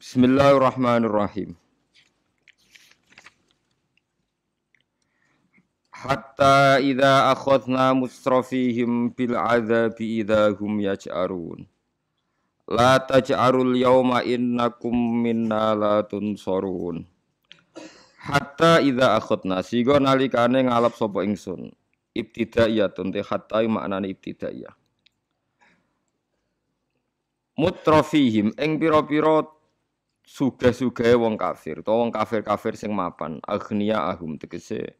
Bismillahirrahmanirrahim. Hatta idza akhadna mustrafihim bil adzabi idza hum yaj'arun. La taj'arul yawma innakum minna la tunsarun. Hatta idza akhadna sigo nalikane ngalap sapa ingsun. Ibtidaiyatun te hatta maknane ibtidaiyah. Mutrafihim ing pira-pira sugih-sugihe wong kafir utawa wong kafir-kafir sing mapan. Aghnia ahum tegese.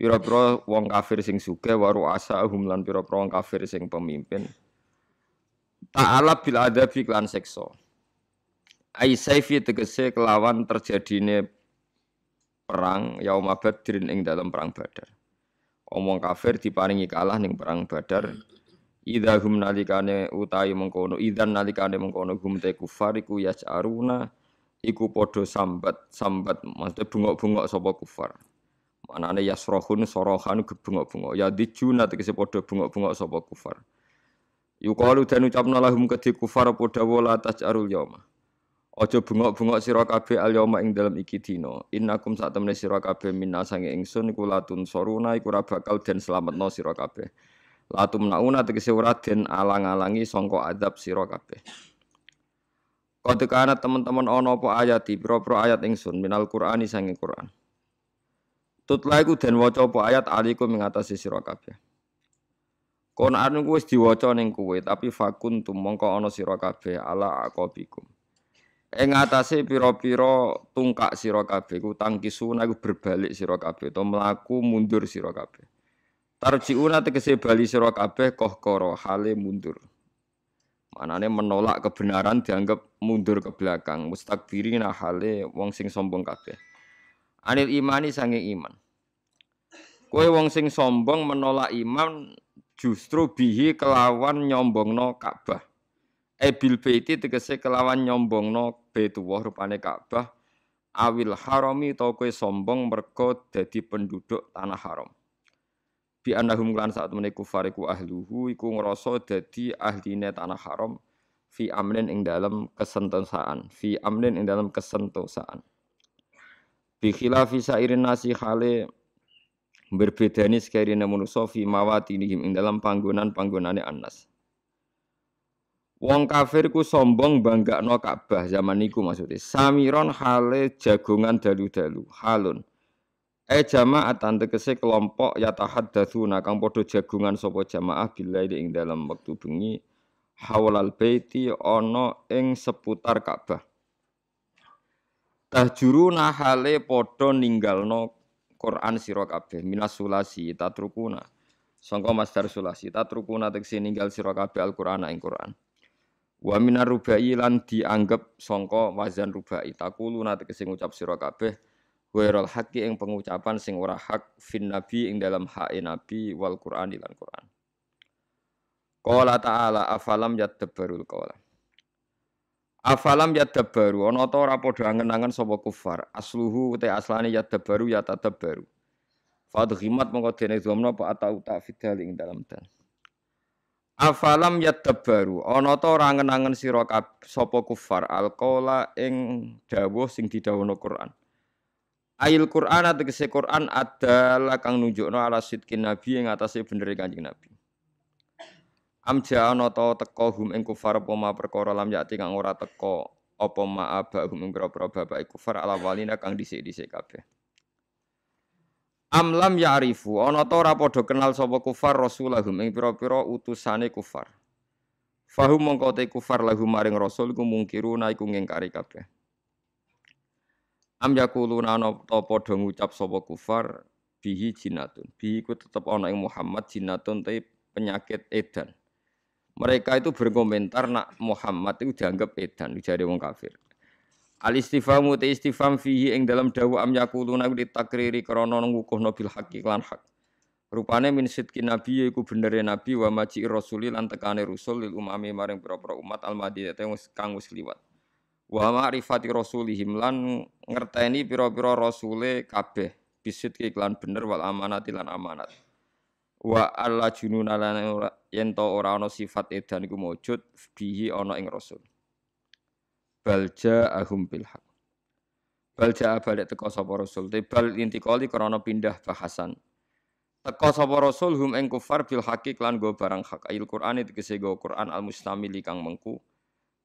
Pira-pira wong kafir sing sugih waru asa ahum lan pira-pira wong kafir sing pemimpin. Ta'ala bil adabi klan seksa. Ai saifi tegese kelawan terjadine perang yauma badrin ing dalam perang badar. Omong kafir diparingi kalah ning perang badar. Idza hum nalikane utahi mengkono idzan nalikane mengkono hum te kufar iku yas'aruna iku padha sambat sambat maksudnya bungok-bungok sapa kufar. Manane yasrohun sorohan gebungok-bungok ya dijuna tegese padha bungok-bungok sapa kufar. Yuqalu dan ucapna lahum kedhi kufar padha wala taj'arul yauma. Aja bungok-bungok sira kabeh al yauma ing dalem iki dina. Innakum sak temene sira kabeh minna sange ingsun iku latun soruna iku ora bakal den slametno sira kabeh. Latum nauna tegese ora den alang-alangi sangka adab sira kabeh. Qad kana teman-teman ana apa ayat pira-pira ayat ingsun minal Qur'ani sange Qur'an. Tutla iku den waca apa ayat alikum ing atase sira kabeh. Qur'an iku wis diwaca ning kowe tapi fakun tumangka ana sira kabeh ala aqabikum. Ing atase pira-pira tungkak sira kabeh ku tangkisuna iku berbalik sira kabeh utawa mlaku mundur sira kabeh. Tarjiuna tegese bali sira kabeh kohkoro hale mundur. Manane menolak kebenaran dianggap mundur ke belakang. Mustakbirina hale wong sing sombong kabeh. Anil imani sange iman. Kowe wong sing sombong menolak iman justru bihi kelawan nyombongno Ka'bah. Ebil baiti tegese kelawan nyombongno Baitullah rupane Ka'bah. Awil harami to kowe sombong mergo dadi penduduk tanah haram bi annahum lan saat meneh kufar iku ahluhu iku ngrasa dadi ahline tanah haram fi amnin ing dalam kesentosaan fi amnin ing dalam kesentosaan bi khilafi sairin nasi khale berbedani sekarine manusa fi mawatinihim ing dalam panggonan-panggonane anas Wong kafir ku sombong banggakno Ka'bah zaman niku. Samiron hale jagongan dalu-dalu, halun. E jamaah tegese kelompok ya tahaddatsuna kang padha jagungan sapa jamaah billahi ing dalam wektu bengi hawlal baiti ana ing seputar Ka'bah. Tahjuru nahale padha ninggalno Quran sira kabeh minas sulasi tatrukuna. Sangka masdar sulasi tatrukuna tegese ninggal sira kabeh Al-Qur'an ing Quran. Wa minar rubai lan dianggap sangka wazan rubai takuluna tegese ngucap sira kabeh Wairul haqqi ing pengucapan sing ora hak fin nabi ing dalam hak nabi wal Qur'an lan Qur'an. Qala ta'ala afalam yadabbarul qala. Afalam yadabbaru ana ta ora padha angen-angen sapa kufar. Asluhu te aslane yadabbaru ya tadabbaru. Fadhimat mongko dene dhamna apa atau ta fidal ing dalam dan. Afalam yadabbaru ana ta ora angen-angen sira sapa kufar alqala ing dawuh sing didhawuhna Qur'an. Ayil Quran atau kese Quran adalah kang nunjukno ala sidkin Nabi yang atasnya bener kanjeng Nabi. Amja ana ta teko hum ing kufar apa ma perkara lam yati kang ora teko apa ma aba hum ing pira-pira bapak kufar ala walina kang dhisik-dhisik kabeh. Am lam ya'rifu ana ta ora padha kenal sapa kufar rasulahum ing pira-pira utusane kufar. Fahum mongko te kufar lahum maring rasul iku mungkiruna iku ngingkari kabeh. Am yakuluna ana ta padha ngucap sapa kufar bihi jinatun. Bihi ku tetep ana ing Muhammad jinatun te penyakit edan. Mereka itu berkomentar nak Muhammad itu dianggap edan jadi wong kafir. Al istifamu te istifam fihi ing dalam dawa am yakuluna ku ditakriri krana ngukuhno bil haqqi lan hak. Rupane min sidki nabi iku benere nabi wa maji rasuli lan tekane rusul lil umami maring pira-pira umat al madinah kang wis liwat wa ma'rifati rasulihim lan ngerteni pira-pira rasule kabeh bisit iklan bener wal amanat lan amanat wa alla jununa lan yen to ora ana sifat edan iku mujud bihi ana ing rasul balja ahum bil haq. Balja balik teko sapa rasul. Te bal intikali krana pindah bahasan. Teko sapa rasul hum ing kufar bil haqi lan go barang hak. Ayil Qur'an tegese go Qur'an al mustamili kang mengku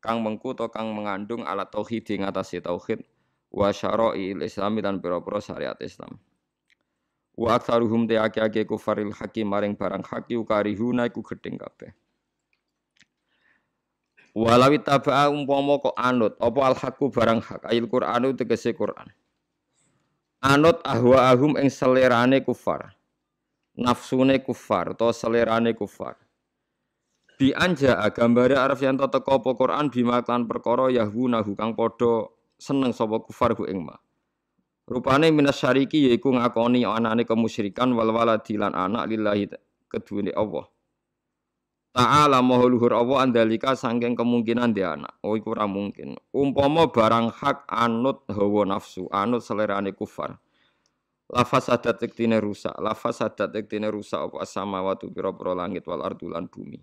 kang mengku to kang mengandung alat tauhid ing atase tauhid wa syara'i islami dan pira-pira syariat Islam. Wa aktsaruhum te ake-ake kufaril hakim maring barang haki ukarihuna iku gedeng kabeh. Walawi taba'a umpama kok anut apa al haqqu barang hak ayil Qur'anu tegese Qur'an. Anut ahwa ahum ing selerane kufar. Nafsune kufar atau selerane kufar. Bi anja gambare arep yen teka apa Qur'an bima kan perkara yahwunahu kang padha seneng sapa kufar ku ing ma. Rupane minas syariki yaiku ngakoni anane kemusyrikan wal waladi lan anak lillahi keduwene Allah. Ta'ala maha luhur Allah andalika sangking kemungkinan dia anak. Oh iku ora mungkin. Umpama barang hak anut hawa nafsu, anut selerane kufar. Lafaz adat iktine rusak, lafaz adat iktine rusak apa samawati pira-pira langit wal ardu lan bumi.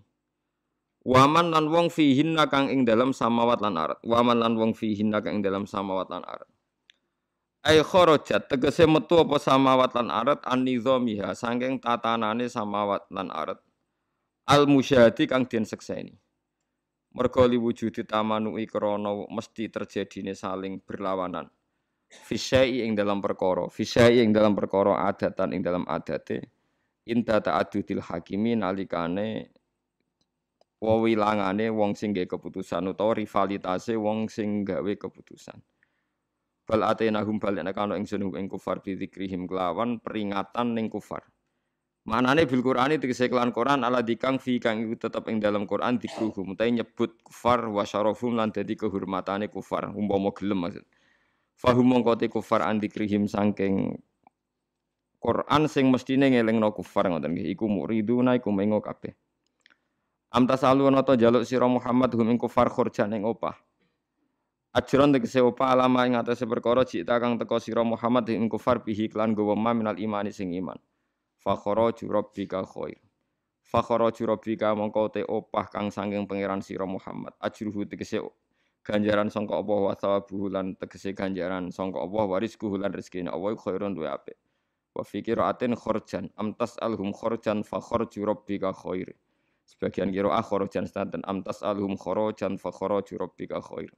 Waman lan wong fihin kang ing dalam samawat lan arat. Waman lan wong fihin kang ing dalam samawat lan arat. Ai kharajat tegese metu apa samawat lan arat? An nizamiha saking tatanane samawat lan arat. Al musyahadi kang den sekseni. Mergo liwujudi tamanui krana mesti terjadine saling berlawanan. Fisyai ing dalam perkara fisyai ing dalam perkara adatan ing dalam adate. Inta ta'addudil hakimi nalikane wewilangane wong sing gawe keputusan utawa rivalitase wong sing gawe keputusan. Bal atenahum bal nek ana ingsun ing kufar bi peringatan ning kufar. Manane bil Qur'ani tegese kelan Quran ala dikang fi kang iku tetep ing dalam Quran dikruhum. Utahe nyebut kufar wa lan dadi kehormatane kufar. Umpama gelem maksud. Fahum mongko te kufar andikrihim saking Quran sing mestine ngelingno kufar ngoten nggih. Iku muriduna iku mengo kabeh. Am tasalu ana ta jaluk sira Muhammad hum ing kufar khurjan opah. Ajron tegese opah alama ing atase perkara cita kang teka sira Muhammad ing kufar bihi klan gowo minal imani sing iman. Fakharaju rabbika khair. Fakharaju rabbika mongko te opah kang sanging pangeran sira Muhammad. Ajruhu tegese ganjaran sangka Allah wa thawabuhu lan tegese ganjaran sangka Allah warisku lan rezekine Allah khairun duwe apik. Wa fi qiraatin kharjan amtas alhum kharjan fa kharju rabbika khair sebagian kira ah kharjan stanten amtas alhum kharjan fa kharaju rabbika khair.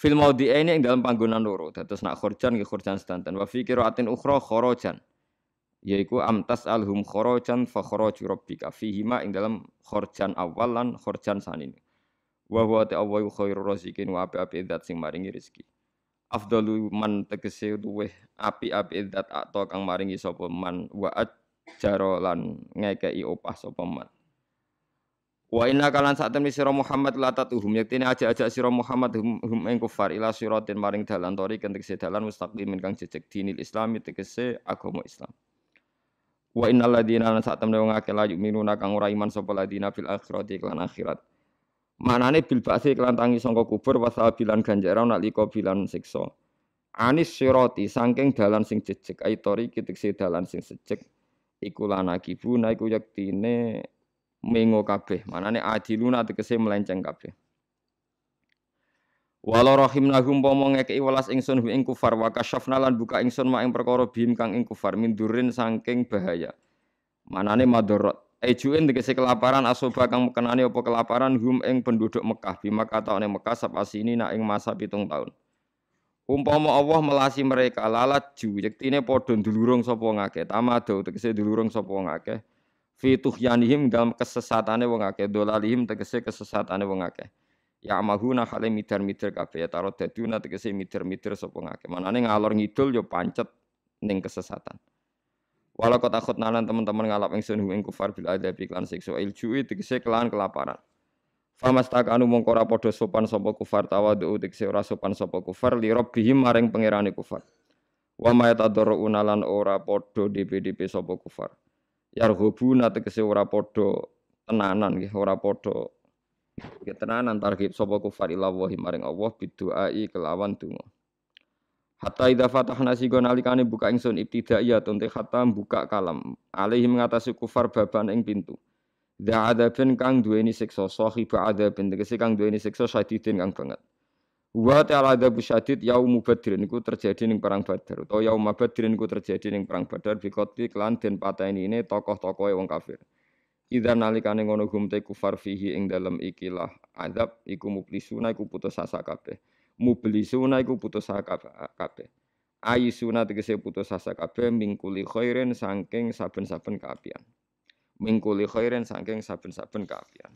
Fil maudi ini ing dalam panggonan loro dados nak kharjan nggih kharjan stanten wa fi qiraatin ukhra kharajan yaiku amtas alhum khorojan fa kharaju rabbika. Fihi ma ing dalam khorjan awal lan khorjan sanin. Wa huwa ta'awwa khairur razikin wa api-api zat sing maringi rezeki. Afdalu man tegese duwe api-api zat atau kang maringi sapa man wa ajaro lan ngekei opah sapa man Wa inna kalan saat temen sira Muhammad la tatuhum yaktine aja-aja sira Muhammad hum, hum ing kufar ila siratin maring dalan tori kentek dalan mustaqimin kang jejeg dinil islami tegese agama Islam. Wa innal ladina lan sak temne wong akeh la yu'minuna kang ora iman sapa ladina fil akhirati lan akhirat. Manane bil ba'si kelan tangi sangka kubur wasabilan ganjaran nalika bilan siksa. Anis sirati saking dalan sing jejeg aitori kitekse dalan sing sejeg iku lan akibuna iku yektine mengo kabeh. Manane adiluna tegese melenceng kabeh. Walau rahimnahum pomo ngekei welas ingsun ing kufar wa buka ingsun mak ing perkara kang ing kufar mindurin saking bahaya. Manane madorot. Ejuin tegese kelaparan asoba kang kenane apa kelaparan hum ing penduduk Mekah bima kataone Mekah sap asini nak ing masa pitung tahun. Umpama Allah melasi mereka lalat ju yektine padha ndulurung sapa ngakeh tamado tegese ndulurung sapa ngakeh fi tuhyanihim dalam kesesatane wong akeh dolalihim tegese kesesatane wong akeh. Ya mahuna hale midar-midar kabeh ya tarot daduna tegese midar-midar sapa ngake manane ngalor ngidul yo pancet ning kesesatan. Walau kota takut nalan teman-teman ngalap ingsun ing kufar bil adab iklan siksa iljui tegese kelan kelaparan Famas takanu mongko ora padha sopan sapa kufar tawadu tegese ora sopan sapa kufar li rabbihim maring pangerane kufar Wa ma yatadarruna lan ora padha DPDP sapa kufar Yarghubuna tegese ora padha tenanan nggih ora padha Ya tenanan targhib sapa kufar ila wa maring Allah biduai kelawan donga. Hatta idza fatahna sigo nalikane buka ingsun ibtidaiyah tunte hatta buka kalam alaihi mengatasi kufar baban ing pintu. Da adzabin kang duweni siksa sahiba adzabin tegese kang duweni siksa syadidin kang banget. Wa ta'ala adzab syadid yaum badrin iku terjadi ning perang Badar utawa yaum badrin iku terjadi ning perang Badar bi qatli klan den pateni ini tokoh-tokohe wong kafir. Idza nalikane ngono gum te kufar fihi ing dalem ikilah azab iku mublisuna iku putus asa kabeh. Mublisuna iku putus asa kabeh. Ayisuna tegese putus asa kabeh mingkuli khairin saking saben-saben kaapian. Mingkuli khairin saking saben-saben kaapian.